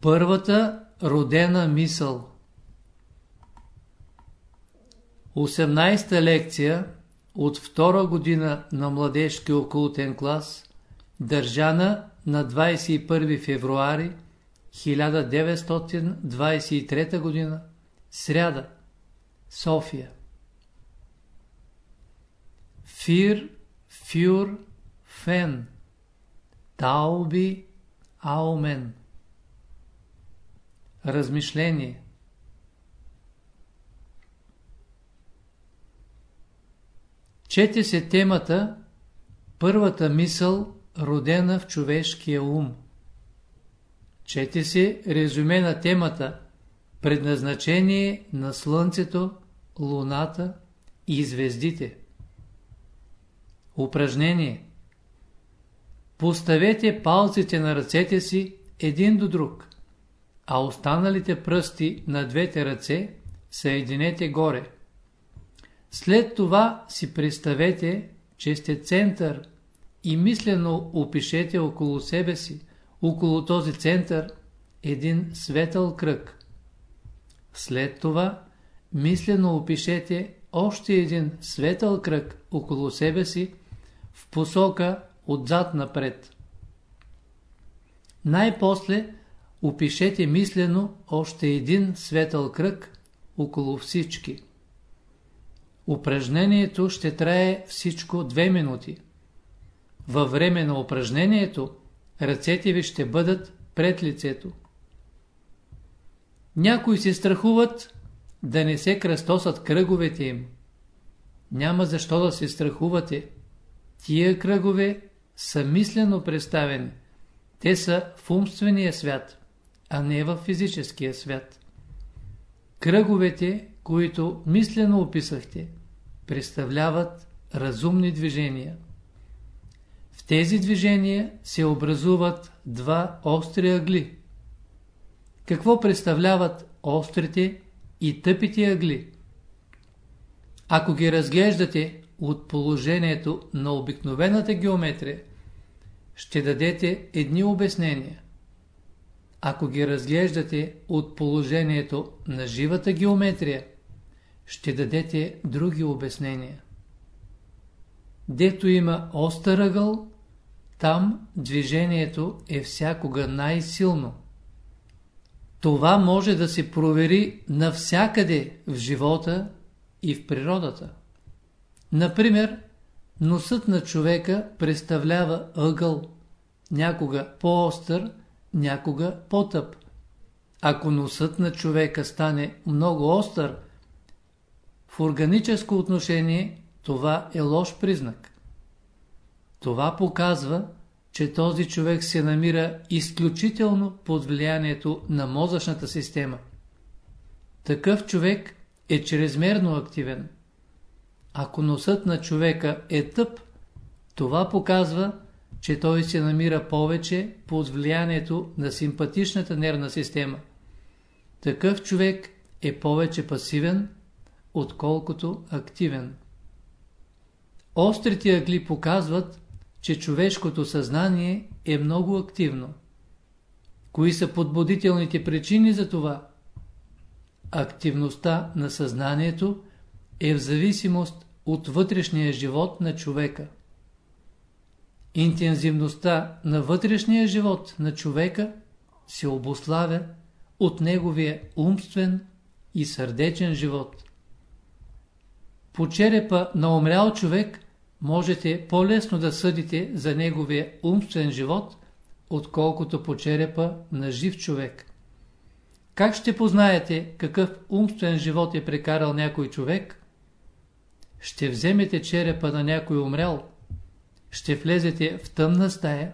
Първата родена мисъл 18-та лекция от втора година на младежки окултен клас, държана на 21 февруари 1923 година, сряда, София. Фир, фюр, фен, тауби, аумен. Размишление Чете се темата Първата мисъл, родена в човешкия ум. Чете се резюме на темата Предназначение на Слънцето, Луната и звездите. Упражнение Поставете палците на ръцете си един до друг, а останалите пръсти на двете ръце съединете горе. След това си представете, че сте център и мислено опишете около себе си, около този център, един светъл кръг. След това мислено опишете още един светъл кръг около себе си в посока отзад напред. Най-после опишете мислено още един светъл кръг около всички. Упражнението ще трае всичко две минути. Във време на упражнението ръцете ви ще бъдат пред лицето. Някои се страхуват да не се кръстосат кръговете им. Няма защо да се страхувате. Тия кръгове са мислено представени. Те са в умствения свят, а не в физическия свят. Кръговете, които мислено описахте, представляват разумни движения. В тези движения се образуват два остри ъгли. Какво представляват острите и тъпите ъгли? Ако ги разглеждате от положението на обикновената геометрия, ще дадете едни обяснения. Ако ги разглеждате от положението на живата геометрия, ще дадете други обяснения. Дето има остър ъгъл, там движението е всякога най-силно. Това може да се провери навсякъде в живота и в природата. Например, носът на човека представлява ъгъл, някога по-остър, някога по-тъп. Ако носът на човека стане много остър, в органическо отношение това е лош признак. Това показва, че този човек се намира изключително под влиянието на мозъчната система. Такъв човек е чрезмерно активен. Ако носът на човека е тъп, това показва, че той се намира повече под влиянието на симпатичната нервна система. Такъв човек е повече пасивен, отколкото активен. Острите ъгли показват, че човешкото съзнание е много активно. Кои са подбудителните причини за това? Активността на съзнанието е в зависимост от вътрешния живот на човека. Интензивността на вътрешния живот на човека се обославя от неговия умствен и сърдечен живот. По черепа на умрял човек можете по-лесно да съдите за неговия умствен живот, отколкото по черепа на жив човек. Как ще познаете какъв умствен живот е прекарал някой човек? Ще вземете черепа на някой умрял, ще влезете в тъмна стая,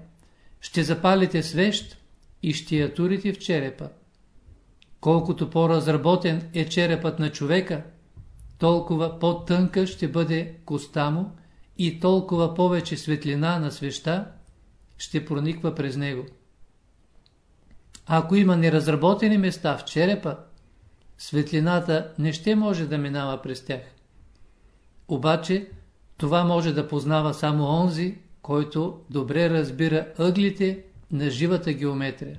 ще запалите свещ и ще я турите в черепа. Колкото по-разработен е черепът на човека, толкова по-тънка ще бъде коста му и толкова повече светлина на свеща ще прониква през него. Ако има неразработени места в черепа, светлината не ще може да минава през тях. Обаче, това може да познава само онзи, който добре разбира ъглите на живата геометрия.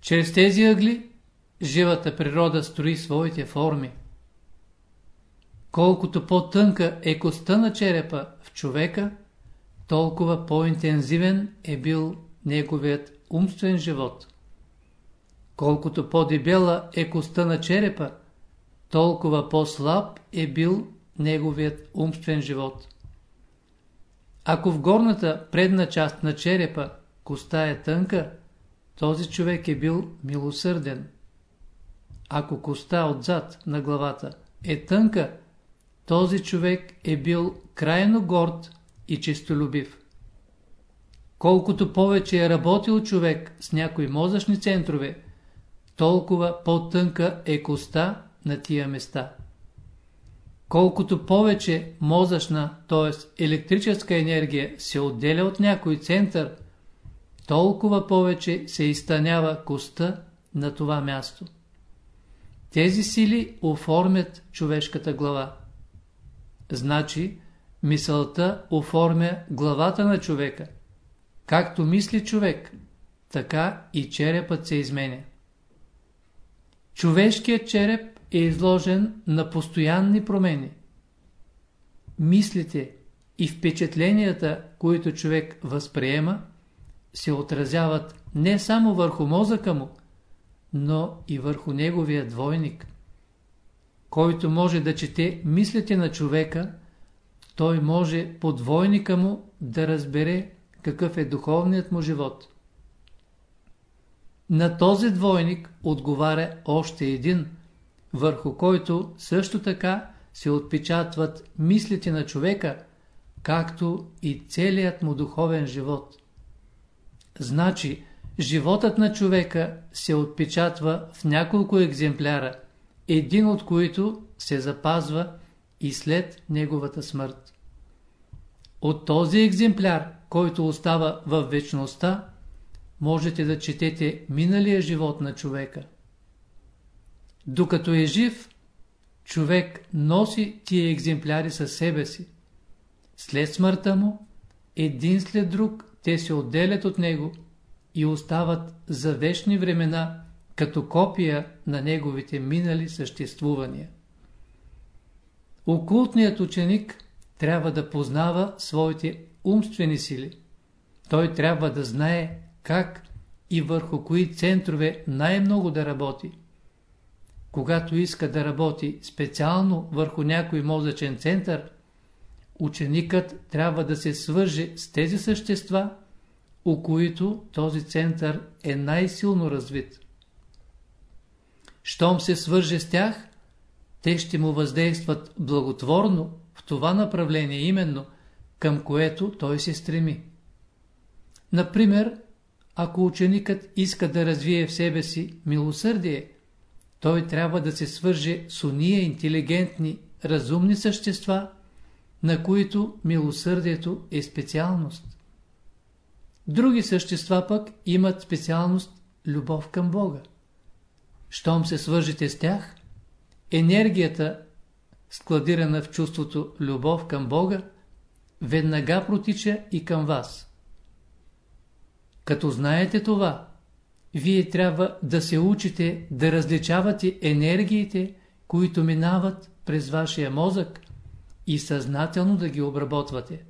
Чрез тези ъгли живата природа строи своите форми. Колкото по-тънка е костта на черепа в човека, толкова по-интензивен е бил неговият умствен живот. Колкото по-дебела е костта на черепа, толкова по-слаб е бил неговият умствен живот. Ако в горната предна част на черепа коста е тънка, този човек е бил милосърден. Ако коста отзад на главата е тънка, този човек е бил крайно горд и честолюбив. Колкото повече е работил човек с някои мозъчни центрове, толкова по-тънка е коста на тия места. Колкото повече мозъчна, т.е. електрическа енергия се отделя от някой център, толкова повече се изтънява коста на това място. Тези сили оформят човешката глава. Значи, мисълта оформя главата на човека. Както мисли човек, така и черепът се изменя. Човешкият череп е изложен на постоянни промени. Мислите и впечатленията, които човек възприема, се отразяват не само върху мозъка му, но и върху неговия двойник. Който може да чете мислите на човека, той може по двойника му да разбере какъв е духовният му живот. На този двойник отговаря още един, върху който също така се отпечатват мислите на човека, както и целият му духовен живот. Значи, животът на човека се отпечатва в няколко екземпляра, един от които се запазва и след неговата смърт. От този екземпляр, който остава в вечността, можете да четете миналия живот на човека. Докато е жив, човек носи тия екземпляри със себе си. След смъртта му, един след друг, те се отделят от него и остават за вечни времена като копия на неговите минали съществувания. Окултният ученик трябва да познава своите умствени сили. Той трябва да знае как и върху кои центрове най-много да работи. Когато иска да работи специално върху някой мозъчен център, ученикът трябва да се свърже с тези същества, у които този център е най-силно развит. Щом се свърже с тях, те ще му въздействат благотворно в това направление именно, към което той се стреми. Например, ако ученикът иска да развие в себе си милосърдие, той трябва да се свърже с уния интелигентни, разумни същества, на които милосърдието е специалност. Други същества пък имат специалност любов към Бога. Щом се свържите с тях, енергията, складирана в чувството любов към Бога, веднага протича и към вас. Като знаете това, вие трябва да се учите да различавате енергиите, които минават през вашия мозък и съзнателно да ги обработвате.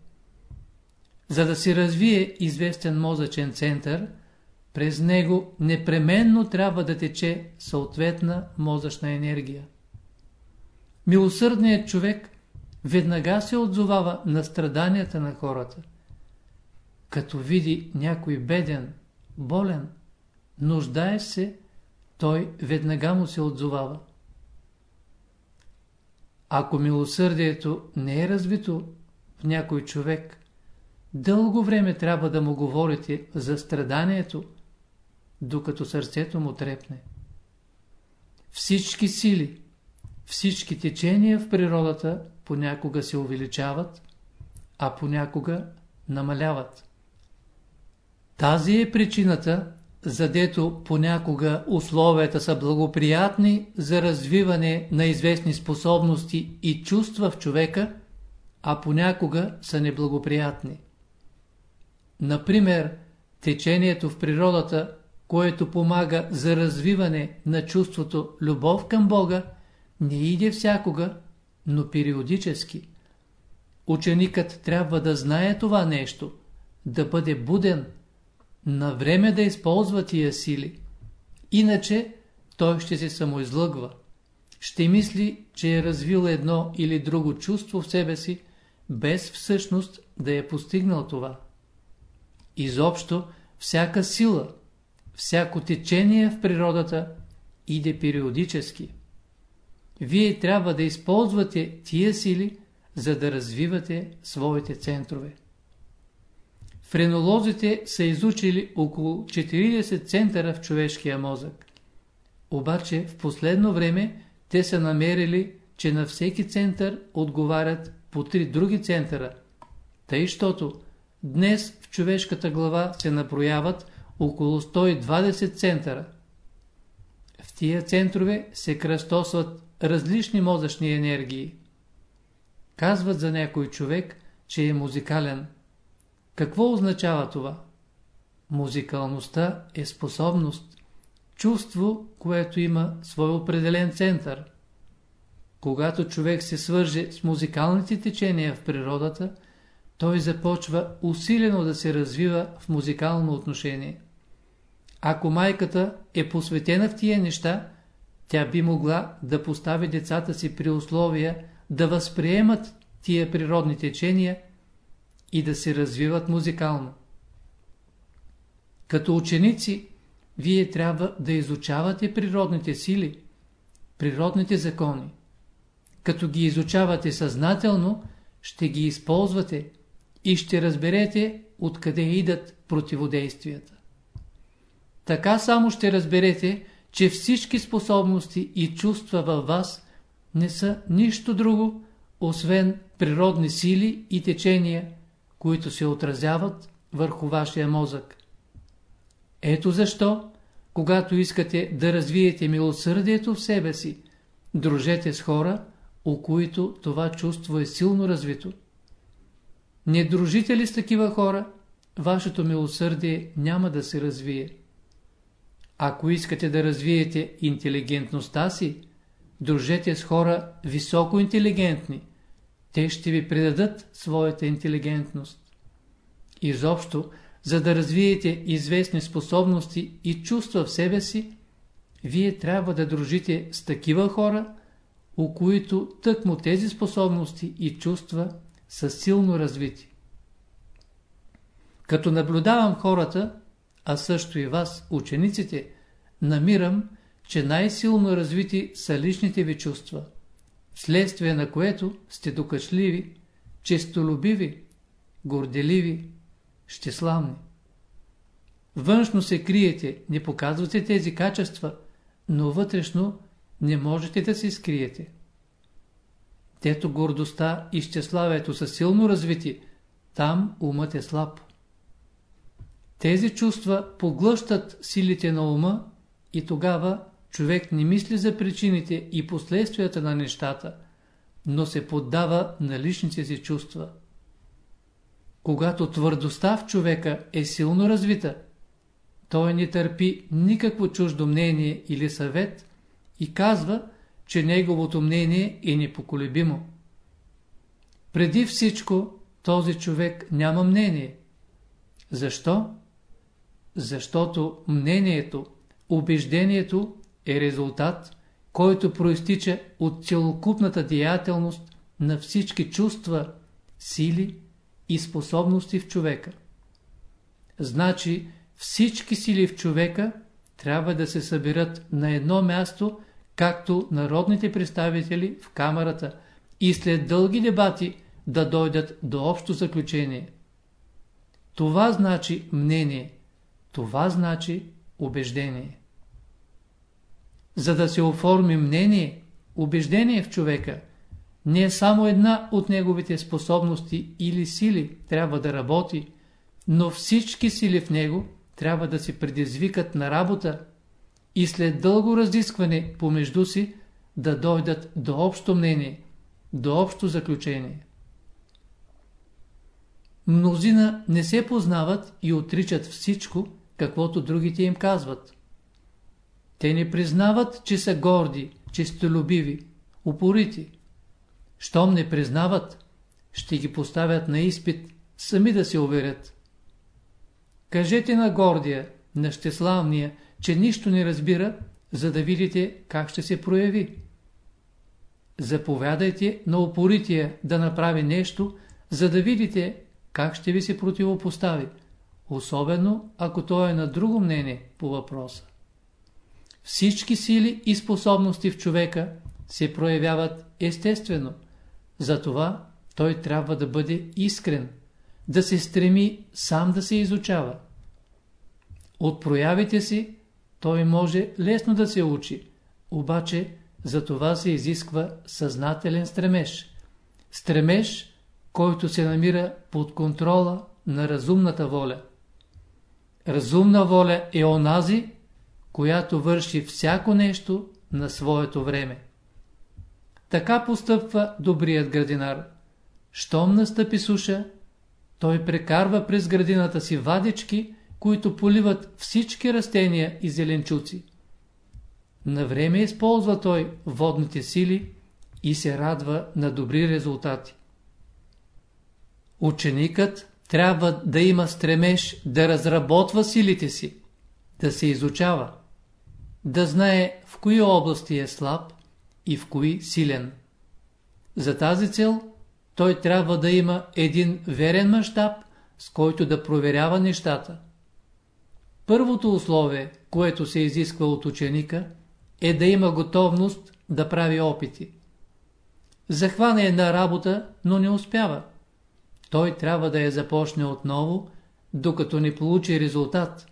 За да се развие известен мозъчен център, през него непременно трябва да тече съответна мозъчна енергия. Милосърдният човек веднага се отзовава на страданията на хората. Като види някой беден, болен, нуждае се, той веднага му се отзовава. Ако милосърдието не е развито в някой човек, дълго време трябва да му говорите за страданието, докато сърцето му трепне. Всички сили, всички течения в природата понякога се увеличават, а понякога намаляват. Тази е причината, задето понякога условията са благоприятни за развиване на известни способности и чувства в човека, а понякога са неблагоприятни. Например, течението в природата което помага за развиване на чувството любов към Бога, не иде всякога, но периодически. Ученикът трябва да знае това нещо, да бъде буден, на време да използва тия сили. Иначе той ще се самоизлъгва. Ще мисли, че е развил едно или друго чувство в себе си, без всъщност да е постигнал това. Изобщо, всяка сила, всяко течение в природата иде периодически. Вие трябва да използвате тия сили, за да развивате своите центрове. Френолозите са изучили около 40 центъра в човешкия мозък. Обаче в последно време те са намерили, че на всеки център отговарят по три други центъра. Тъй, щото днес в човешката глава се напрояват около 120 центъра. В тия центрове се кръстосват различни мозъчни енергии. Казват за някой човек, че е музикален. Какво означава това? Музикалността е способност, чувство, което има свой определен център. Когато човек се свърже с музикалните течения в природата, той започва усилено да се развива в музикално отношение. Ако майката е посветена в тия неща, тя би могла да постави децата си при условия да възприемат тия природни течения и да се развиват музикално. Като ученици, вие трябва да изучавате природните сили, природните закони. Като ги изучавате съзнателно, ще ги използвате и ще разберете откъде идат противодействията. Така само ще разберете, че всички способности и чувства във вас не са нищо друго, освен природни сили и течения, които се отразяват върху вашия мозък. Ето защо, когато искате да развиете милосърдието в себе си, дружете с хора, у които това чувство е силно развито. Не дружите ли с такива хора, вашето милосърдие няма да се развие. Ако искате да развиете интелигентността си, дружете с хора високо интелигентни. Те ще ви предадат своята интелигентност. Изобщо, за да развиете известни способности и чувства в себе си, вие трябва да дружите с такива хора, у които тъкмо тези способности и чувства са силно развити. Като наблюдавам хората, а също и вас, учениците, намирам, че най-силно развити са личните ви чувства, вследствие на което сте докачливи, честолюбиви, горделиви, щеславни. Външно се криете, не показвате тези качества, но вътрешно не можете да се скриете. Тето гордостта и щеславието са силно развити, там умът е слаб. Тези чувства поглъщат силите на ума и тогава човек не мисли за причините и последствията на нещата, но се поддава на личните си чувства. Когато твърдостта в човека е силно развита, той не търпи никакво чуждо мнение или съвет и казва, че неговото мнение е непоколебимо. Преди всичко този човек няма мнение. Защо? Защото мнението, убеждението е резултат, който проистича от целокупната деятелност на всички чувства, сили и способности в човека. Значи всички сили в човека трябва да се съберат на едно място, както народните представители в камерата и след дълги дебати да дойдат до общо заключение. Това значи мнение – това значи убеждение. За да се оформи мнение, убеждение в човека, не само една от неговите способности или сили трябва да работи, но всички сили в него трябва да се предизвикат на работа и след дълго разискване помежду си да дойдат до общо мнение, до общо заключение. Мнозина не се познават и отричат всичко, каквото другите им казват. Те не признават, че са горди, честолюбиви, упорити. Щом не признават, ще ги поставят на изпит, сами да се уверят. Кажете на гордия, на щеславния, че нищо не разбира, за да видите как ще се прояви. Заповядайте на упорития да направи нещо, за да видите как ще ви се противопостави, особено ако той е на друго мнение по въпроса. Всички сили и способности в човека се проявяват естествено, затова той трябва да бъде искрен, да се стреми сам да се изучава. От проявите си той може лесно да се учи, обаче за това се изисква съзнателен стремеж. Стремеж, който се намира под контрола на разумната воля. Разумна воля е онази, която върши всяко нещо на своето време. Така постъпва добрият градинар. Щом настъпи суша, той прекарва през градината си вадички, които поливат всички растения и зеленчуци. На време използва той водните сили и се радва на добри резултати. Ученикът трябва да има стремеж да разработва силите си, да се изучава, да знае в кои области е слаб и в кои силен. За тази цел той трябва да има един верен мащаб, с който да проверява нещата. Първото условие, което се изисква от ученика, е да има готовност да прави опити. Захване една работа, но не успява. Той трябва да я започне отново, докато не получи резултат.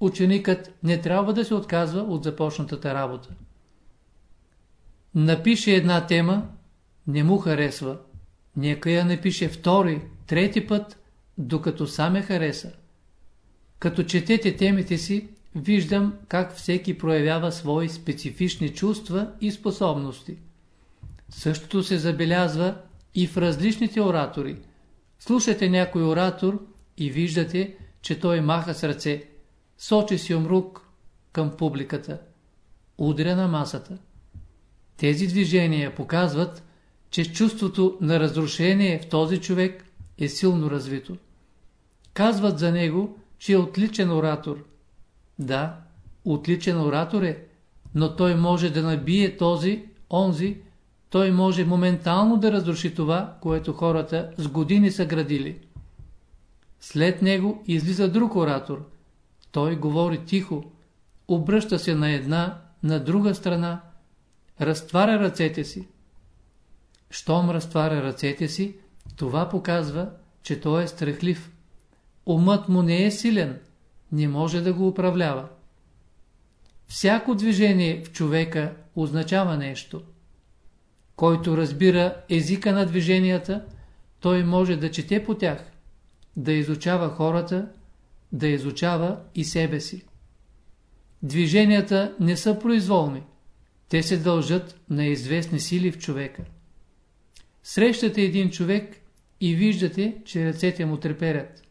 Ученикът не трябва да се отказва от започнатата работа. Напише една тема, не му харесва. Нека я напише втори, трети път, докато саме хареса. Като четете темите си, виждам как всеки проявява свои специфични чувства и способности. Същото се забелязва и в различните оратори. Слушате някой оратор и виждате, че той маха с ръце, сочи си умрук към публиката, удря на масата. Тези движения показват, че чувството на разрушение в този човек е силно развито. Казват за него, че е отличен оратор. Да, отличен оратор е, но той може да набие този, онзи, той може моментално да разруши това, което хората с години са градили. След него излиза друг оратор. Той говори тихо, обръща се на една, на друга страна, разтваря ръцете си. Щом разтваря ръцете си, това показва, че той е страхлив. Умът му не е силен, не може да го управлява. Всяко движение в човека означава нещо. Който разбира езика на движенията, той може да чете по тях, да изучава хората, да изучава и себе си. Движенията не са произволни. Те се дължат на известни сили в човека. Срещате един човек и виждате, че ръцете му треперят.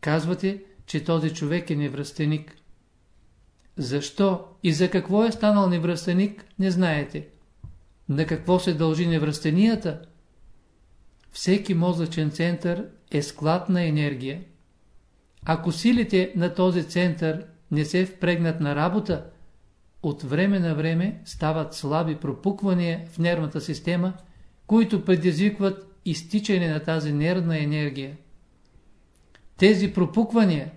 Казвате, че този човек е невръстеник. Защо и за какво е станал невръстеник, не знаете. На какво се дължи невръстенията? Всеки мозъчен център е склад на енергия. Ако силите на този център не се впрегнат на работа, от време на време стават слаби пропуквания в нервната система, които предизвикват изтичане на тази нервна енергия. Тези пропуквания,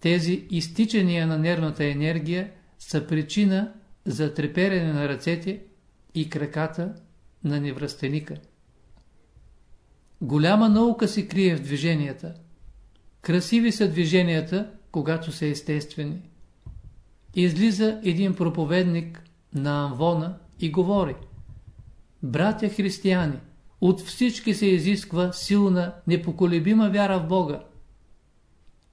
тези изтичания на нервната енергия са причина за треперене на ръцете и краката на невръстеника. Голяма наука се крие в движенията. Красиви са движенията, когато са естествени. Излиза един проповедник на Амвона и говори Братя християни, от всички се изисква силна, непоколебима вяра в Бога.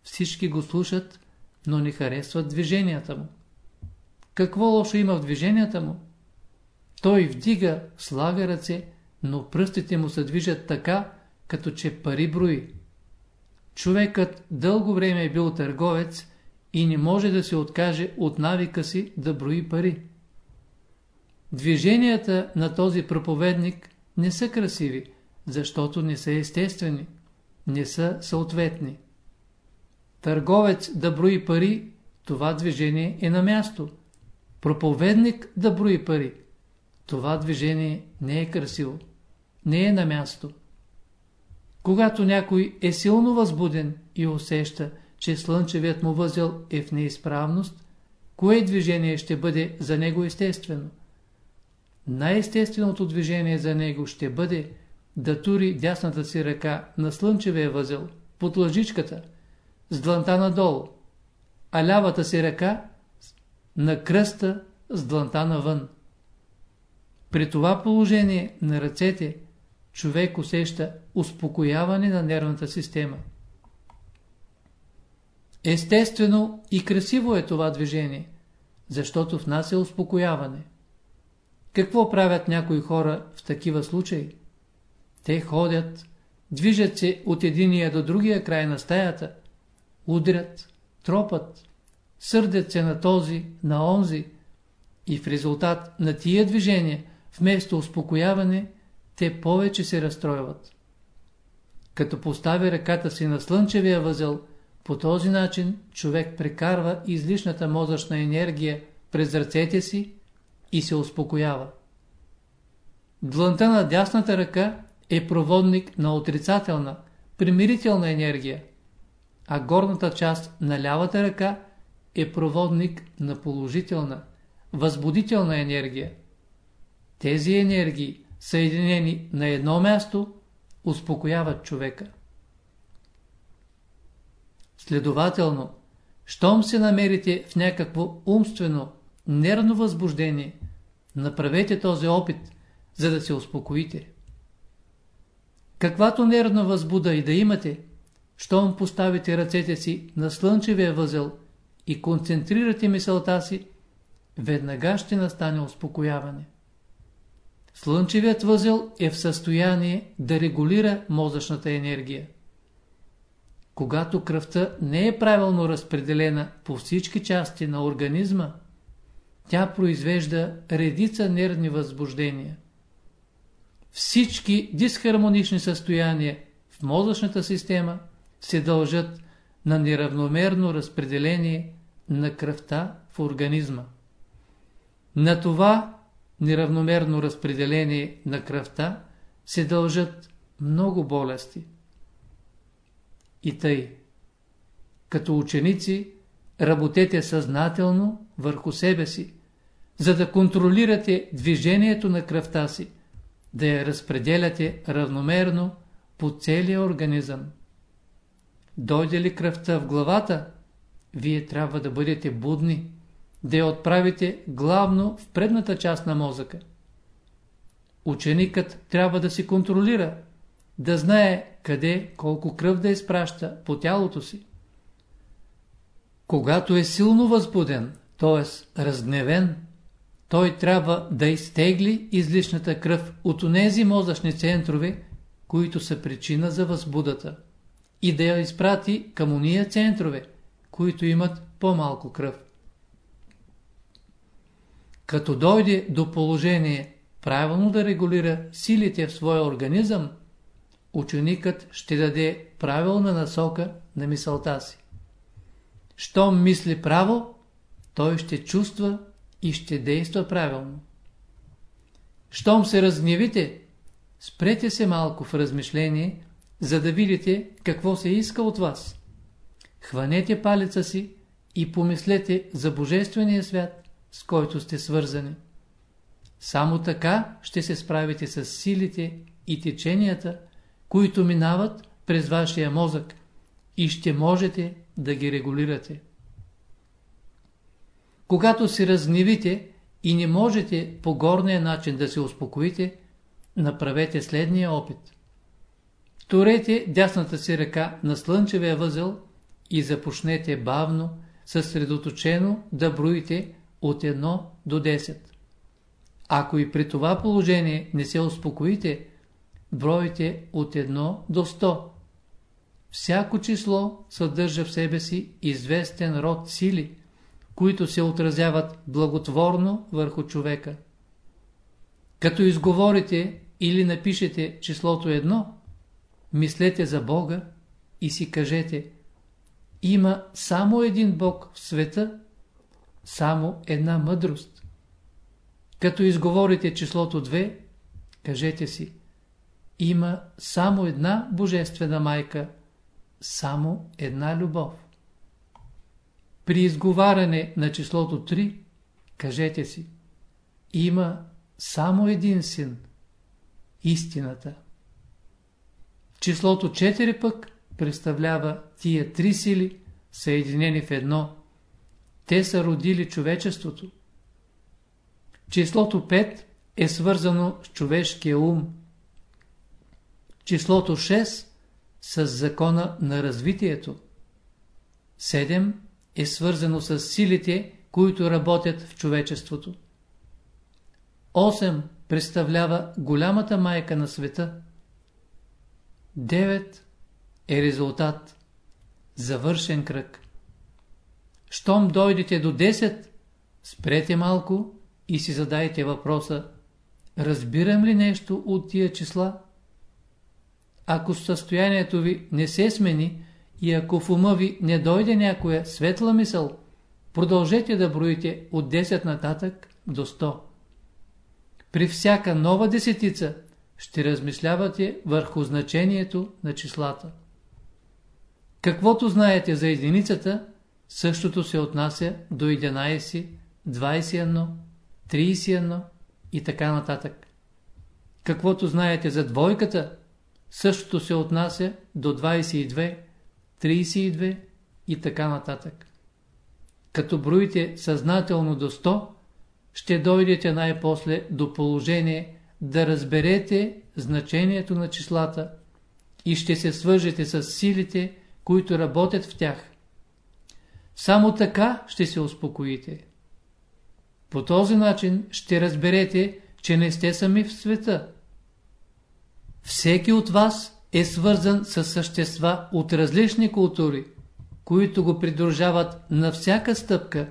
Всички го слушат, но не харесват движенията му. Какво лошо има в движенията му? Той вдига, слага ръце, но пръстите му се движат така, като че пари брои. Човекът дълго време е бил търговец и не може да се откаже от навика си да брои пари. Движенията на този проповедник не са красиви, защото не са естествени, не са съответни. Търговец да брои пари, това движение е на място. Проповедник да брои пари, това движение не е красиво, не е на място. Когато някой е силно възбуден и усеща, че слънчевият му възел е в неизправност, кое движение ще бъде за него естествено? Най-естественото движение за него ще бъде да тури дясната си ръка на слънчевия възел, под лъжичката, с дланта надолу, а лявата си ръка на кръста с дланта навън. При това положение на ръцете човек усеща успокояване на нервната система. Естествено и красиво е това движение, защото в нас е успокояване. Какво правят някои хора в такива случаи? Те ходят, движат се от единия до другия край на стаята, удрят, тропат, сърдят се на този, на онзи и в резултат на тия движения, вместо успокояване, те повече се разстройват. Като постави ръката си на слънчевия възел, по този начин човек прекарва излишната мозъчна енергия през ръцете си и се успокоява. Длънта на дясната ръка е проводник на отрицателна, примирителна енергия, а горната част на лявата ръка е проводник на положителна, възбудителна енергия. Тези енергии, съединени на едно място, успокояват човека. Следователно, щом се намерите в някакво умствено, нервно възбуждение, направете този опит, за да се успокоите. Каквато нервна възбуда и да имате, щом поставите ръцете си на слънчевия възел и концентрирате мисълта си, веднага ще настане успокояване. Слънчевият възел е в състояние да регулира мозъчната енергия. Когато кръвта не е правилно разпределена по всички части на организма, тя произвежда редица нервни възбуждения. Всички дисхармонични състояния в мозъчната система се дължат на неравномерно разпределение на кръвта в организма. На това неравномерно разпределение на кръвта се дължат много болести. И тъй, като ученици, работете съзнателно върху себе си, за да контролирате движението на кръвта си, да я разпределяте равномерно по целия организъм. Дойде ли кръвта в главата, вие трябва да бъдете будни, да я отправите главно в предната част на мозъка. Ученикът трябва да се контролира, да знае къде колко кръв да изпраща по тялото си. Когато е силно възбуден, т.е. разгневен, той трябва да изтегли излишната кръв от онези мозъчни центрове, които са причина за възбудата, и да я изпрати към уния центрове, които имат по-малко кръв. Като дойде до положение правилно да регулира силите в своя организъм, ученикът ще даде правилна насока на мисълта си. Щом мисли право, той ще чувства и ще действа правилно. Щом се разгневите, спрете се малко в размишление, за да видите какво се иска от вас. Хванете палеца си и помислете за Божествения свят, с който сте свързани. Само така ще се справите с силите и теченията, които минават през вашия мозък и ще можете да ги регулирате. Когато се разгневите и не можете по горния начин да се успокоите, направете следния опит. Турете дясната си ръка на слънчевия възел и започнете бавно, съсредоточено да броите от 1 до 10. Ако и при това положение не се успокоите, бройте от 1 до 100. всяко число съдържа в себе си известен род сили, които се отразяват благотворно върху човека. Като изговорите или напишете числото едно, мислете за Бога и си кажете Има само един Бог в света, само една мъдрост. Като изговорите числото 2, кажете си Има само една Божествена майка, само една любов. При изговаряне на числото 3, кажете си Има само един син, истината. Числото 4 пък представлява тия три сили, съединени в едно. Те са родили човечеството. Числото 5 е свързано с човешкия ум. Числото 6 с закона на развитието. 7 е свързано с силите, които работят в човечеството. 8 представлява голямата майка на света. 9 е резултат. Завършен кръг. Щом дойдете до 10, спрете малко и си задайте въпроса. Разбирам ли нещо от тия числа? Ако състоянието ви не се смени и ако в ума ви не дойде някоя светла мисъл, продължете да броите от 10 нататък до 100. При всяка нова десетица ще размишлявате върху значението на числата. Каквото знаете за единицата, същото се отнася до 11, 21, 31 и така нататък. Каквото знаете за двойката, същото се отнася до 22, 32 и така нататък. Като броите съзнателно до 100, ще дойдете най-после до положение да разберете значението на числата и ще се свържете с силите, които работят в тях. Само така ще се успокоите. По този начин ще разберете, че не сте сами в света. Всеки от вас е свързан с същества от различни култури, които го придружават на всяка стъпка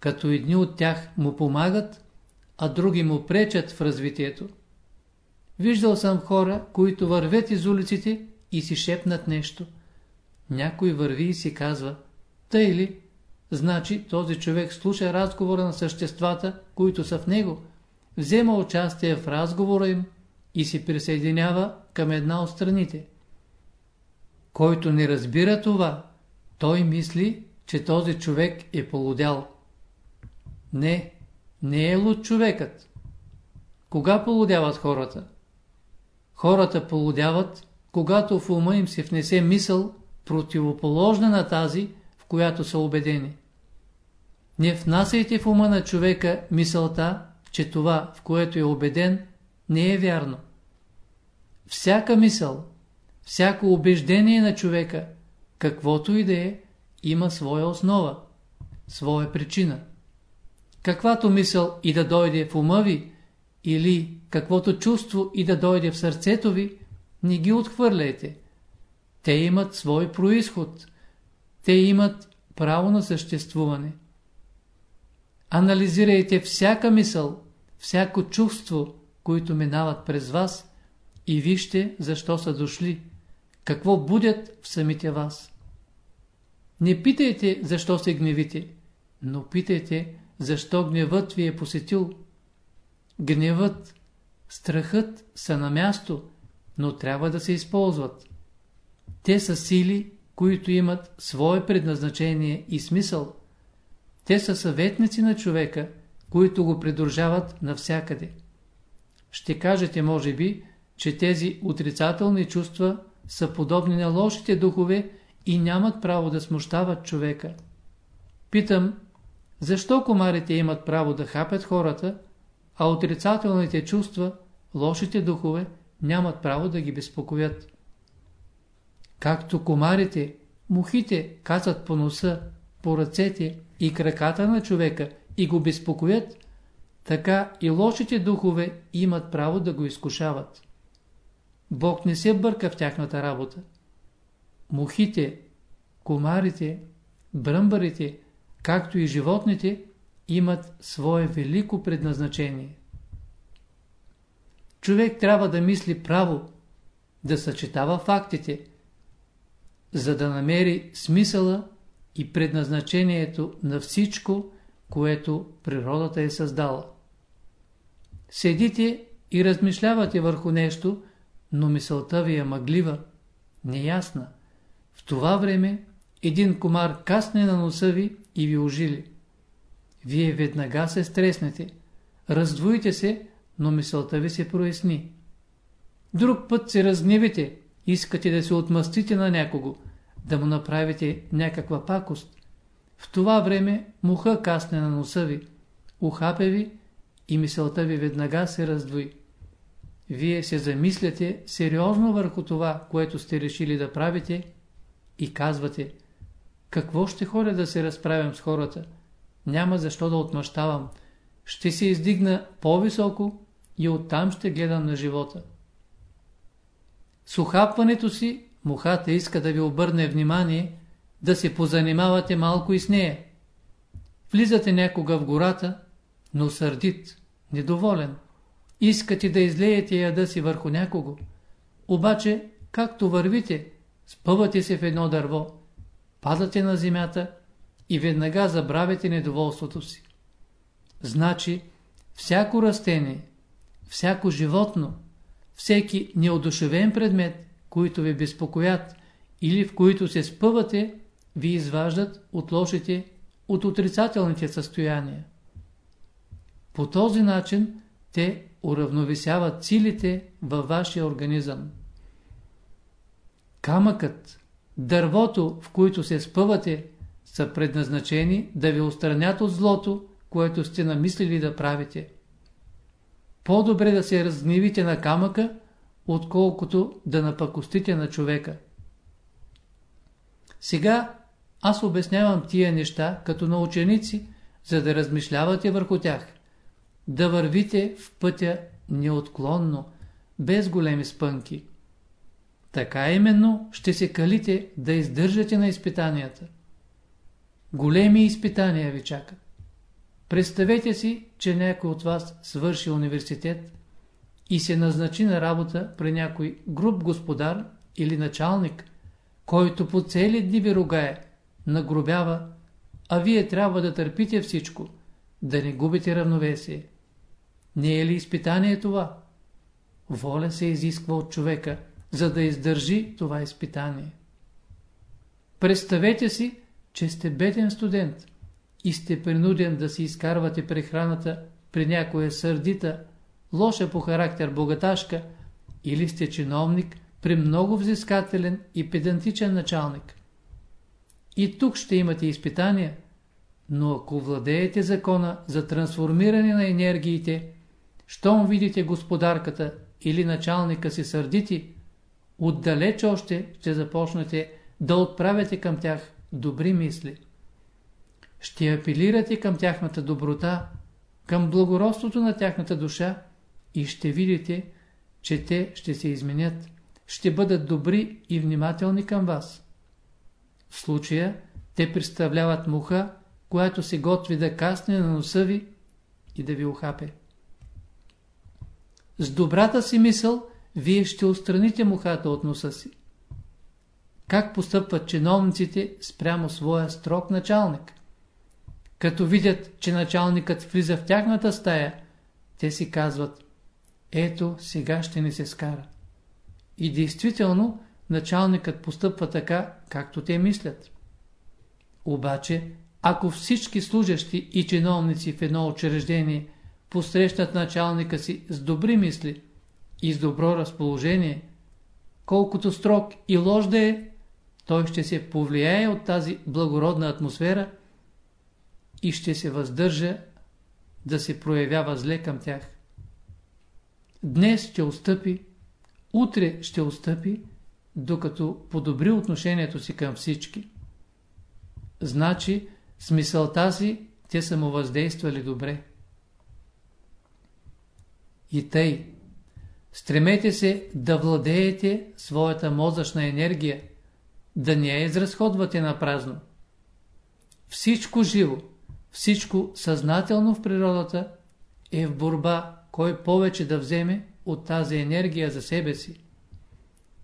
като едни от тях му помагат, а други му пречат в развитието. Виждал съм хора, които вървят из улиците и си шепнат нещо. Някой върви и си казва, тъй ли? Значи този човек слуша разговора на съществата, които са в него, взема участие в разговора им и се присъединява към една от страните. Който не разбира това, той мисли, че този човек е полудял. Не, не е луд човекът. Кога полудяват хората? Хората полудяват, когато в ума им се внесе мисъл, противоположна на тази, която са убедени. Не внасяйте в ума на човека мисълта, че това, в което е убеден, не е вярно. Всяка мисъл, всяко убеждение на човека, каквото и да е, има своя основа, своя причина каквато мисъл и да дойде в ума ви, или каквото чувство и да дойде в сърцето ви, не ги отхвърляйте. Те имат свой происход. Те имат право на съществуване. Анализирайте всяка мисъл, всяко чувство, които минават през вас и вижте защо са дошли, какво будят в самите вас. Не питайте защо се гневите, но питайте защо гневът ви е посетил. Гневът, страхът са на място, но трябва да се използват. Те са сили, които имат свое предназначение и смисъл. Те са съветници на човека, които го придружават навсякъде. Ще кажете, може би, че тези отрицателни чувства са подобни на лошите духове и нямат право да смущават човека. Питам, защо комарите имат право да хапят хората, а отрицателните чувства, лошите духове, нямат право да ги безпокоят? Както комарите, мухите кацат по носа, по ръцете и краката на човека и го безпокоят, така и лошите духове имат право да го изкушават. Бог не се бърка в тяхната работа. мухите, комарите, бръмбарите, както и животните, имат свое велико предназначение. Човек трябва да мисли право, да съчетава фактите, за да намери смисъла и предназначението на всичко, което природата е създала. Седите и размишлявате върху нещо, но мисълта ви е мъглива, неясна. В това време един комар касне на носа ви и ви ожили. Вие веднага се стреснете, раздвоите се, но мисълта ви се проясни. Друг път се разгневите, искате да се отмъстите на някого, да му направите някаква пакост. В това време муха касне на носа ви, ухапе ви и мисълта ви веднага се раздвои. Вие се замисляте сериозно върху това, което сте решили да правите и казвате какво ще ходя да се разправям с хората? Няма защо да отмъщавам. Ще се издигна по-високо и оттам ще гледам на живота. С ухапването си мухата иска да ви обърне внимание, да се позанимавате малко и с нея. Влизате някога в гората, но сърдит, недоволен. Искате да излеете яда си върху някого. Обаче, както вървите, спъвате се в едно дърво, падате на земята и веднага забравяте недоволството си. Значи, всяко растение, всяко животно, всеки неодушевен предмет, които ви безпокоят или в които се спъвате, ви изваждат от лошите, от отрицателните състояния. По този начин те уравновесяват силите във вашия организъм. Камъкът, дървото, в които се спъвате, са предназначени да ви устранят от злото, което сте намислили да правите. По-добре да се разгневите на камъка, отколкото да напакостите на човека. Сега аз обяснявам тия неща като на ученици, за да размишлявате върху тях. Да вървите в пътя неотклонно, без големи спънки. Така именно ще се калите да издържате на изпитанията. Големи изпитания ви чакат. Представете си, че някой от вас свърши университет и се назначи на работа при някой груп господар или началник, който по цели дни ви ругае, нагробява, а вие трябва да търпите всичко, да не губите равновесие. Не е ли изпитание това? Воля се изисква от човека, за да издържи това изпитание. Представете си, че сте беден студент и сте принуден да си изкарвате прехраната при някоя сърдита, лоша по характер богаташка или сте чиновник при много взискателен и педантичен началник. И тук ще имате изпитания, но ако владеете закона за трансформиране на енергиите, щом видите господарката или началника си сърдити, отдалеч още ще започнете да отправяте към тях добри мисли. Ще апелирате към тяхната доброта, към благородството на тяхната душа и ще видите, че те ще се изменят, ще бъдат добри и внимателни към вас. В случая те представляват муха, която се готви да касне на носа ви и да ви ухапе. С добрата си мисъл вие ще устраните мухата от носа си. Как постъпват чиновниците спрямо своя строг началник? Като видят, че началникът влиза в тяхната стая, те си казват, ето сега ще ни се скара. И действително, началникът постъпва така, както те мислят. Обаче, ако всички служащи и чиновници в едно учреждение посрещат началника си с добри мисли и с добро разположение, колкото строг и лош да е, той ще се повлияе от тази благородна атмосфера и ще се въздържа да се проявява зле към тях. Днес ще отстъпи, утре ще отстъпи, докато подобри отношението си към всички. Значи, смисълта си те са му въздействали добре. И тъй, стремете се да владеете своята мозъчна енергия, да не я изразходвате на празно. Всичко живо, всичко съзнателно в природата е в борба, кой повече да вземе от тази енергия за себе си.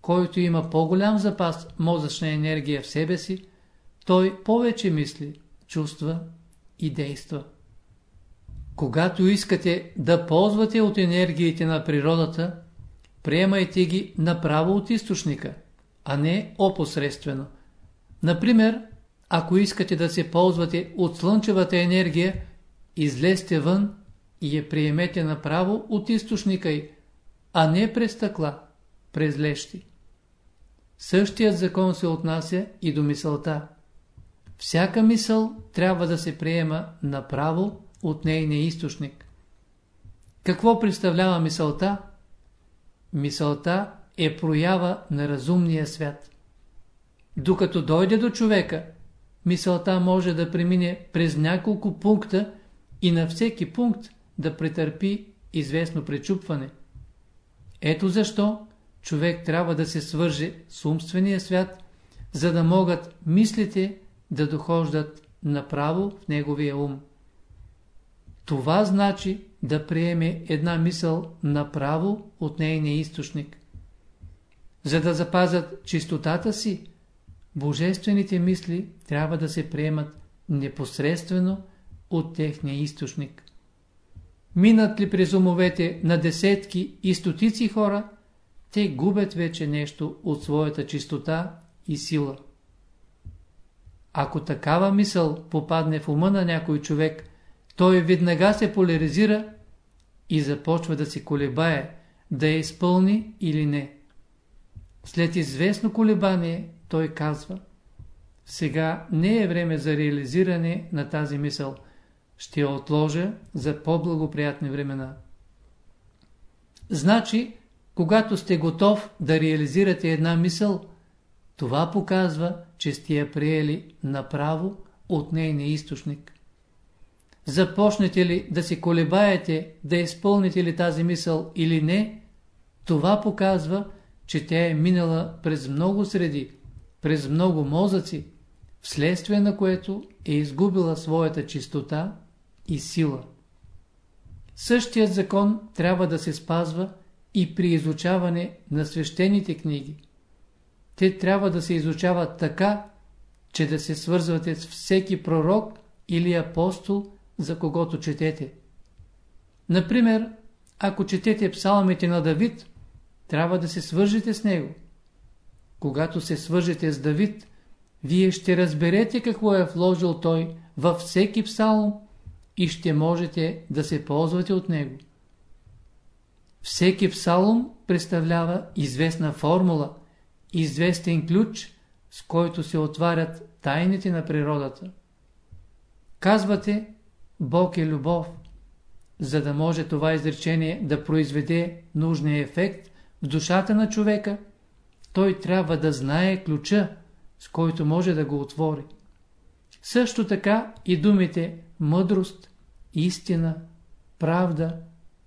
Който има по-голям запас мозъчна енергия в себе си, той повече мисли, чувства и действа. Когато искате да ползвате от енергиите на природата, приемайте ги направо от източника, а не опосредствено. Например, ако искате да се ползвате от слънчевата енергия, излезте вън и я приемете направо от източника й, а не през стъкла, през лещи. Същият закон се отнася и до мисълта. Всяка мисъл трябва да се приема направо от нейния източник. Какво представлява мисълта? Мисълта е проява на разумния свят. Докато дойде до човека, мисълта може да премине през няколко пункта и на всеки пункт да претърпи известно пречупване. Ето защо човек трябва да се свърже с умствения свят, за да могат мислите да дохождат направо в неговия ум. Това значи да приеме една мисъл направо от нейния източник. За да запазят чистотата си, божествените мисли трябва да се приемат непосредствено от техния източник. Минат ли през умовете на десетки и стотици хора, те губят вече нещо от своята чистота и сила. Ако такава мисъл попадне в ума на някой човек, той веднага се поляризира и започва да се колебае, да я изпълни или не. След известно колебание той казва Сега не е време за реализиране на тази мисъл. Ще я отложа за по-благоприятни времена. Значи, когато сте готов да реализирате една мисъл, това показва, че сте я приели направо от нейния източник. Започнете ли да се колебаете, да изпълните ли тази мисъл или не, това показва, че тя е минала през много среди, през много мозъци, вследствие на което е изгубила своята чистота и сила. Същият закон трябва да се спазва и при изучаване на свещените книги. Те трябва да се изучават така, че да се свързвате с всеки пророк или апостол, за когото четете. Например, ако четете псалмите на Давид, трябва да се свържете с него. Когато се свържете с Давид, вие ще разберете какво е вложил той във всеки псалм и ще можете да се ползвате от него. Всеки псалом представлява известна формула, известен ключ, с който се отварят тайните на природата. Казвате, Бог е любов. За да може това изречение да произведе нужния ефект в душата на човека, той трябва да знае ключа, с който може да го отвори. Също така и думите мъдрост, истина, правда,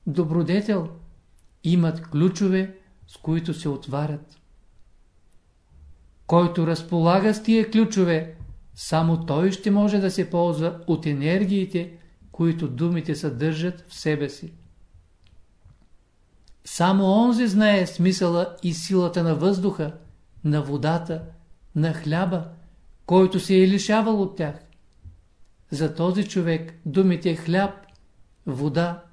добродетел имат ключове, с които се отварят. Който разполага с тия ключове, само той ще може да се ползва от енергиите, които думите съдържат в себе си. Само онзи знае смисъла и силата на въздуха, на водата, на хляба, който се е лишавал от тях. За този човек думите хляб, вода,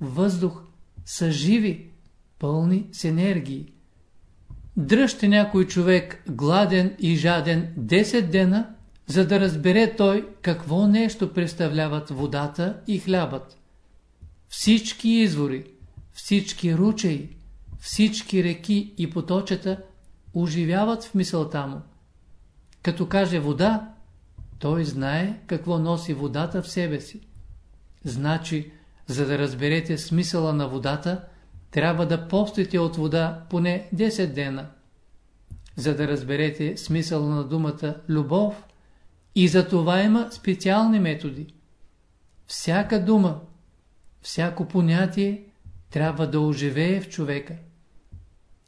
въздух са живи, пълни с енергии. Дръжте някой човек гладен и жаден 10 дена за да разбере той какво нещо представляват водата и хлябът. Всички извори, всички ручеи, всички реки и поточета оживяват в мисълта му. Като каже вода, той знае какво носи водата в себе си. Значи, за да разберете смисъла на водата, трябва да постите от вода поне 10 дена. За да разберете смисъла на думата любов, и за това има специални методи. Всяка дума, всяко понятие трябва да оживее в човека.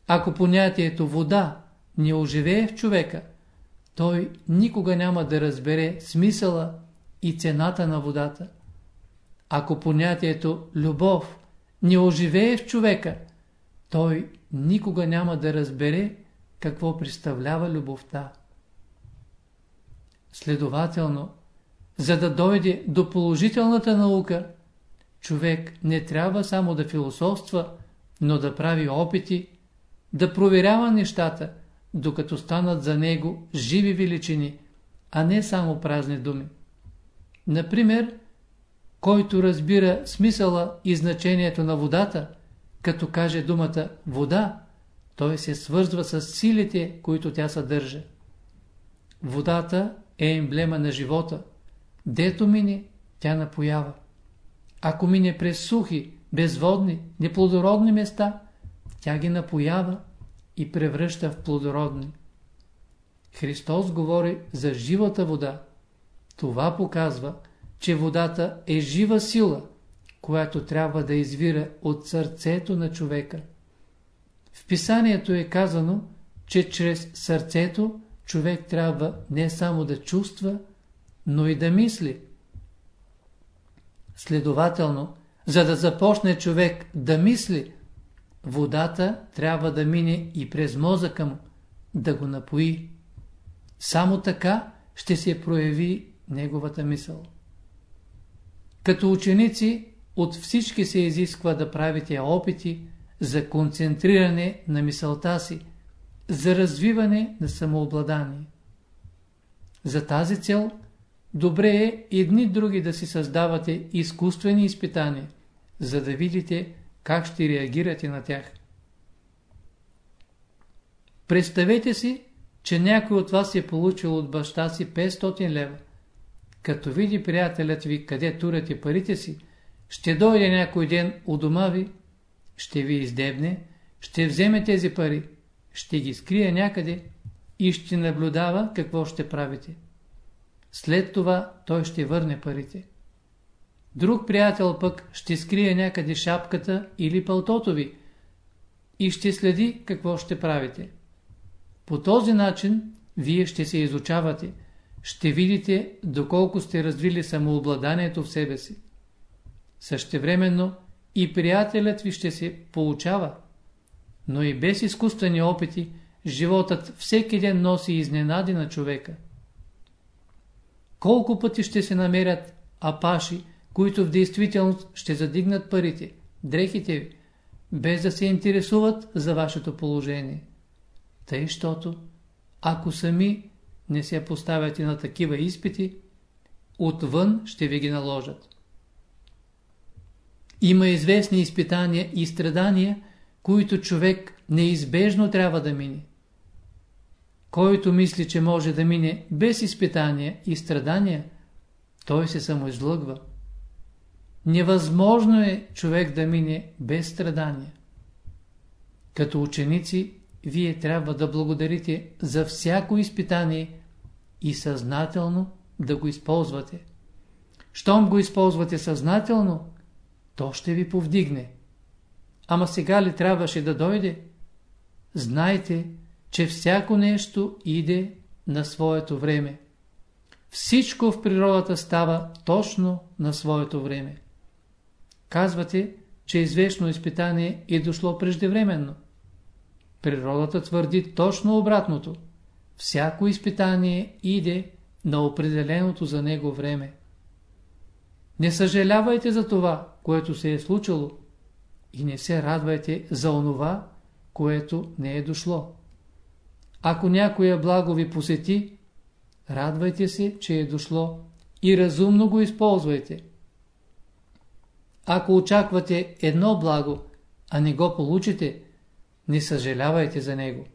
Ако понятието вода не оживее в човека, той никога няма да разбере смисъла и цената на водата. Ако понятието любов не оживее в човека, той никога няма да разбере какво представлява любовта. Следователно, за да дойде до положителната наука, човек не трябва само да философства, но да прави опити, да проверява нещата, докато станат за него живи величини, а не само празни думи. Например, който разбира смисъла и значението на водата, като каже думата вода, той се свързва с силите, които тя съдържа. Водата е емблема на живота. Дето мине, тя напоява. Ако мине през сухи, безводни, неплодородни места, тя ги напоява и превръща в плодородни. Христос говори за живата вода. Това показва, че водата е жива сила, която трябва да извира от сърцето на човека. В писанието е казано, че чрез сърцето човек трябва не само да чувства, но и да мисли. Следователно, за да започне човек да мисли, водата трябва да мине и през мозъка му, да го напои. Само така ще се прояви неговата мисъл. Като ученици от всички се изисква да правите опити за концентриране на мисълта си, за развиване на самообладание. За тази цел добре е едни други да си създавате изкуствени изпитания, за да видите как ще реагирате на тях. Представете си, че някой от вас е получил от баща си 500 лева. Като види приятелят ви къде турате парите си, ще дойде някой ден у дома ви, ще ви издебне, ще вземе тези пари, ще ги скрие някъде и ще наблюдава какво ще правите. След това той ще върне парите. Друг приятел пък ще скрие някъде шапката или пълтото ви и ще следи какво ще правите. По този начин вие ще се изучавате, ще видите доколко сте развили самообладанието в себе си. Същевременно и приятелят ви ще се получава, но и без изкуствени опити, животът всеки ден носи изненади на човека. Колко пъти ще се намерят апаши, които в действителност ще задигнат парите, дрехите ви, без да се интересуват за вашето положение. Тъй, щото, ако сами не се поставяте на такива изпити, отвън ще ви ги наложат. Има известни изпитания и страдания, които човек неизбежно трябва да мине. Който мисли, че може да мине без изпитания и страдания, той се самоизлъгва. Невъзможно е човек да мине без страдания. Като ученици, вие трябва да благодарите за всяко изпитание и съзнателно да го използвате. Щом го използвате съзнателно, то ще ви повдигне. Ама сега ли трябваше да дойде? Знайте, че всяко нещо иде на своето време. Всичко в природата става точно на своето време. Казвате, че известно изпитание е дошло преждевременно. Природата твърди точно обратното. Всяко изпитание иде на определеното за него време. Не съжалявайте за това, което се е случило и не се радвайте за онова, което не е дошло. Ако някоя благо ви посети, радвайте се, че е дошло и разумно го използвайте. Ако очаквате едно благо, а не го получите, не съжалявайте за него.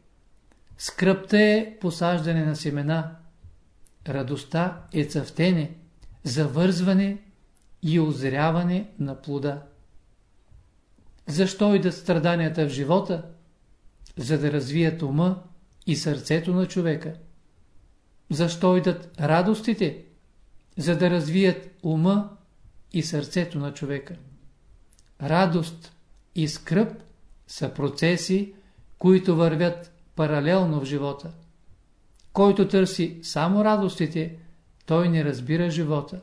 Скръпта е посаждане на семена, радостта е цъфтене, завързване и озряване на плода. Защо идат страданията в живота? За да развият ума и сърцето на човека. Защо идат радостите? За да развият ума и сърцето на човека. Радост и скръп са процеси, които вървят паралелно в живота. Който търси само радостите, той не разбира живота.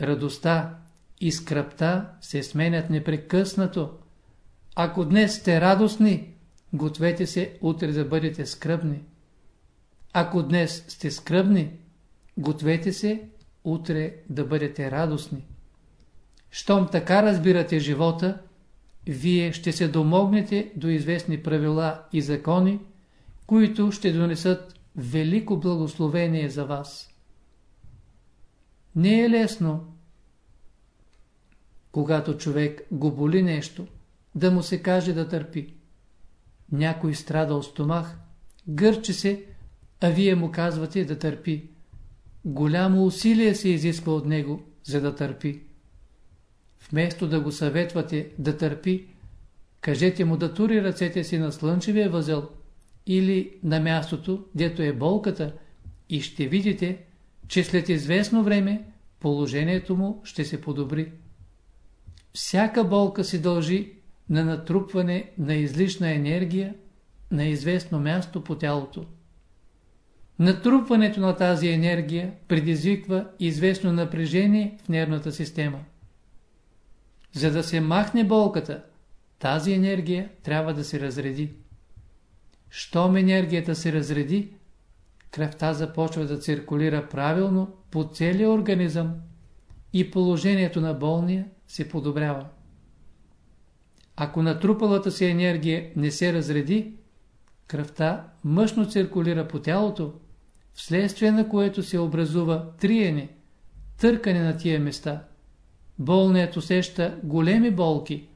Радостта и скръпта се сменят непрекъснато. Ако днес сте радостни, гответе се утре да бъдете скръбни. Ако днес сте скръбни, гответе се утре да бъдете радостни. Щом така разбирате живота, вие ще се домогнете до известни правила и закони, които ще донесат велико благословение за вас. Не е лесно, когато човек го боли нещо, да му се каже да търпи. Някой страда от стомах, гърче се, а вие му казвате да търпи. Голямо усилие се изисква от него, за да търпи. Вместо да го съветвате да търпи, кажете му да тури ръцете си на слънчевия възел или на мястото, дето е болката и ще видите, че след известно време положението му ще се подобри. Всяка болка се дължи на натрупване на излишна енергия на известно място по тялото. Натрупването на тази енергия предизвиква известно напрежение в нервната система. За да се махне болката, тази енергия трябва да се разреди. Щом енергията се разреди, кръвта започва да циркулира правилно по целия организъм и положението на болния се подобрява. Ако натрупалата си енергия не се разреди, кръвта мъжно циркулира по тялото, вследствие на което се образува триене, търкане на тия места. Болният усеща големи болки,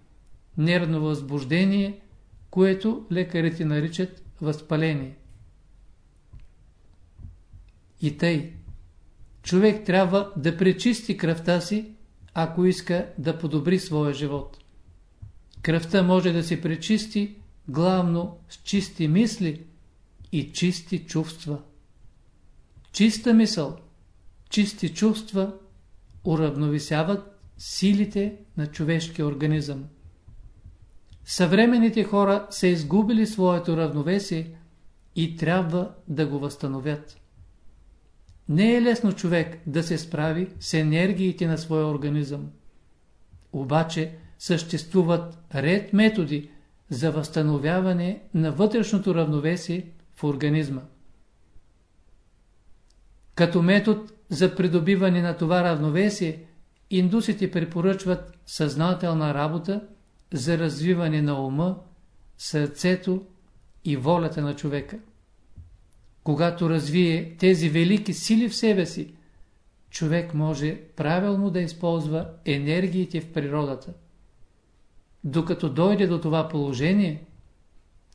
нервно възбуждение, което лекарите наричат възпаление. И тъй, човек трябва да пречисти кръвта си, ако иска да подобри своя живот. Кръвта може да се пречисти главно с чисти мисли и чисти чувства. Чиста мисъл, чисти чувства уравновисяват силите на човешкия организъм. Съвременните хора са изгубили своето равновесие и трябва да го възстановят. Не е лесно човек да се справи с енергиите на своя организъм. Обаче съществуват ред методи за възстановяване на вътрешното равновесие в организма. Като метод за придобиване на това равновесие, индусите препоръчват съзнателна работа за развиване на ума, сърцето и волята на човека. Когато развие тези велики сили в себе си, човек може правилно да използва енергиите в природата. Докато дойде до това положение,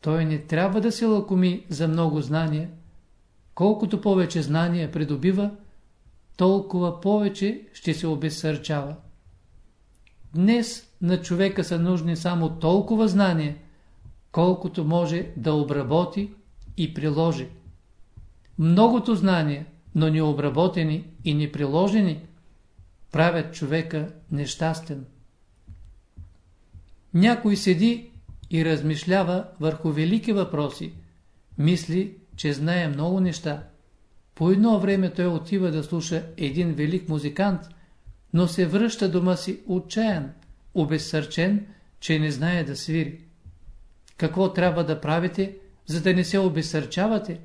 той не трябва да се лакоми за много знания. Колкото повече знания придобива, толкова повече ще се обезсърчава. Днес на човека са нужни само толкова знания, колкото може да обработи и приложи. Многото знания, но необработени и неприложени, правят човека нещастен. Някой седи и размишлява върху велики въпроси, мисли, че знае много неща. По едно време той отива да слуша един велик музикант, но се връща дома си отчаян, обезсърчен, че не знае да свири. Какво трябва да правите, за да не се обезсърчавате?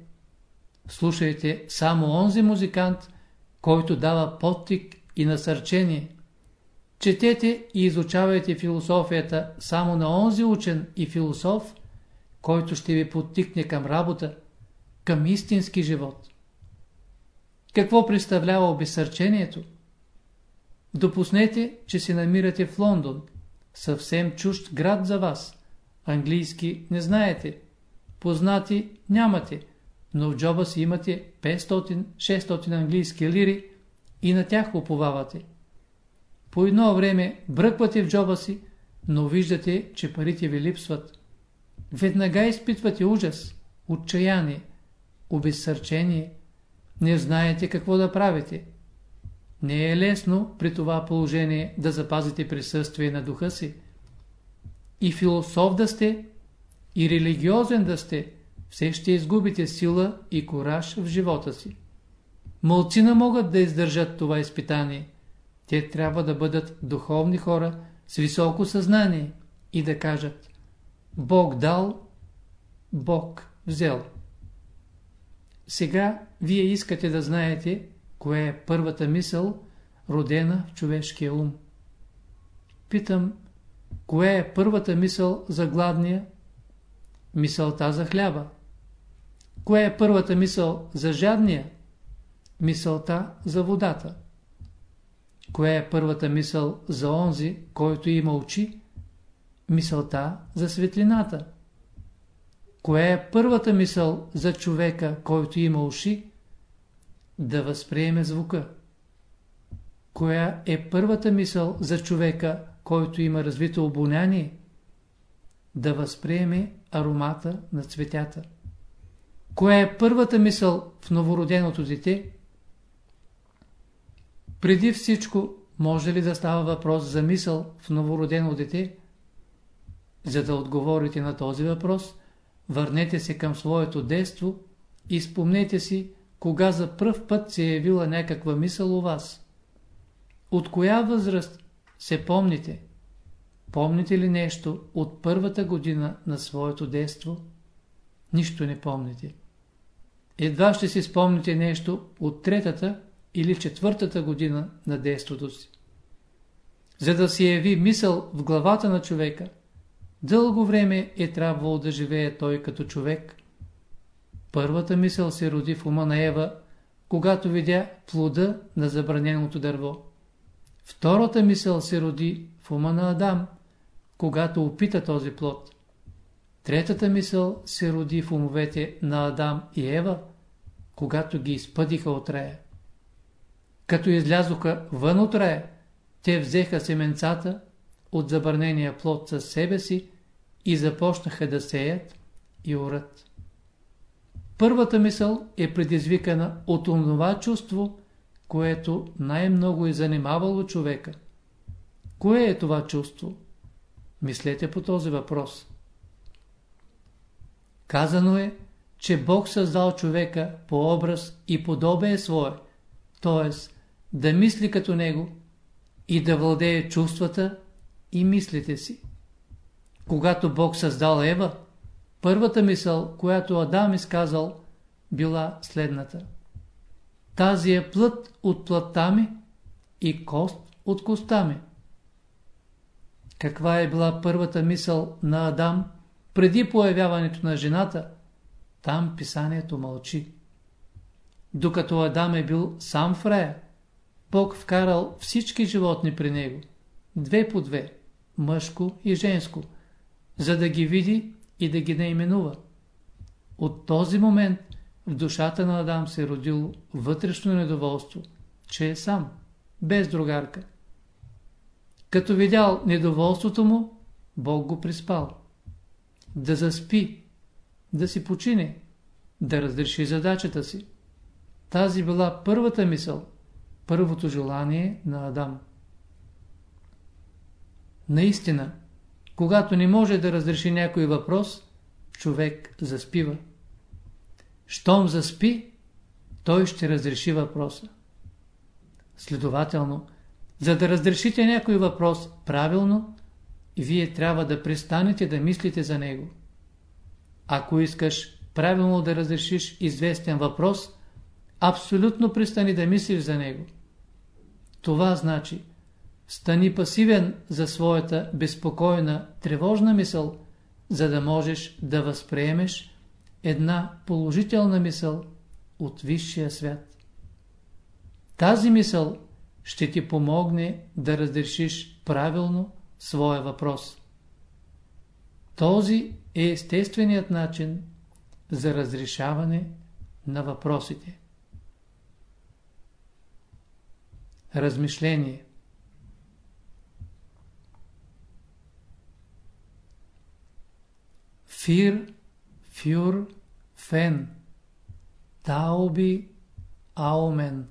Слушайте само онзи музикант, който дава подтик и насърчение. Четете и изучавайте философията само на онзи учен и философ, който ще ви подтикне към работа, към истински живот. Какво представлява обесърчението? Допуснете, че се намирате в Лондон, съвсем чужд град за вас. Английски не знаете, познати нямате, но в джоба си имате 500-600 английски лири и на тях уповавате. По едно време бръквате в джоба си, но виждате, че парите ви липсват. Веднага изпитвате ужас, отчаяние, обезсърчение. Не знаете какво да правите. Не е лесно при това положение да запазите присъствие на духа си. И философ да сте, и религиозен да сте, все ще изгубите сила и кораж в живота си. Малцина могат да издържат това изпитание. Те трябва да бъдат духовни хора с високо съзнание и да кажат Бог дал, Бог взел. Сега вие искате да знаете, кое е първата мисъл, родена в човешкия ум. Питам, кое е първата мисъл за гладния? Мисълта за хляба. Кое е първата мисъл за жадния? Мисълта за водата. Кое е първата мисъл за онзи, който има очи? Мисълта за светлината. Кое е първата мисъл за човека, който има уши? Да възприеме звука. Коя е първата мисъл за човека, който има развито обоняние? Да възприеме аромата на цветята. Коя е първата мисъл в новороденото дете? Преди всичко, може ли да става въпрос за мисъл в новородено дете? За да отговорите на този въпрос, върнете се към своето детство и спомнете си, кога за пръв път се е явила някаква мисъл у вас. От коя възраст се помните? Помните ли нещо от първата година на своето детство? Нищо не помните. Едва ще си спомните нещо от третата или четвъртата година на действото си. За да се яви мисъл в главата на човека, дълго време е трябвало да живее той като човек. Първата мисъл се роди в ума на Ева, когато видя плода на забраненото дърво. Втората мисъл се роди в ума на Адам, когато опита този плод. Третата мисъл се роди в умовете на Адам и Ева, когато ги изпъдиха от рая. Като излязоха вън от рая, те взеха семенцата от забранения плод със себе си и започнаха да сеят и орат. Първата мисъл е предизвикана от това чувство, което най-много е занимавало човека. Кое е това чувство? Мислете по този въпрос. Казано е, че Бог създал човека по образ и подобие свое, т.е да мисли като него и да владее чувствата и мислите си. Когато Бог създал Ева, първата мисъл, която Адам изказал, била следната. Тази е плът от плътта ми и кост от коста ми. Каква е била първата мисъл на Адам преди появяването на жената? Там писанието мълчи. Докато Адам е бил сам в рая, Бог вкарал всички животни при него, две по две, мъжко и женско, за да ги види и да ги наименува. От този момент в душата на Адам се родило вътрешно недоволство, че е сам, без другарка. Като видял недоволството му, Бог го приспал. Да заспи, да си почине, да разреши задачата си. Тази била първата мисъл – първото желание на Адам. Наистина, когато не може да разреши някой въпрос, човек заспива. Щом заспи, той ще разреши въпроса. Следователно, за да разрешите някой въпрос правилно, вие трябва да престанете да мислите за него. Ако искаш правилно да разрешиш известен въпрос, абсолютно престани да мислиш за него. Това значи, стани пасивен за своята безпокойна, тревожна мисъл, за да можеш да възприемеш една положителна мисъл от висшия свят. Тази мисъл ще ти помогне да разрешиш правилно своя въпрос. Този е естественият начин за разрешаване на въпросите. Размишление Фир, фюр, фен. Тауби, аумен.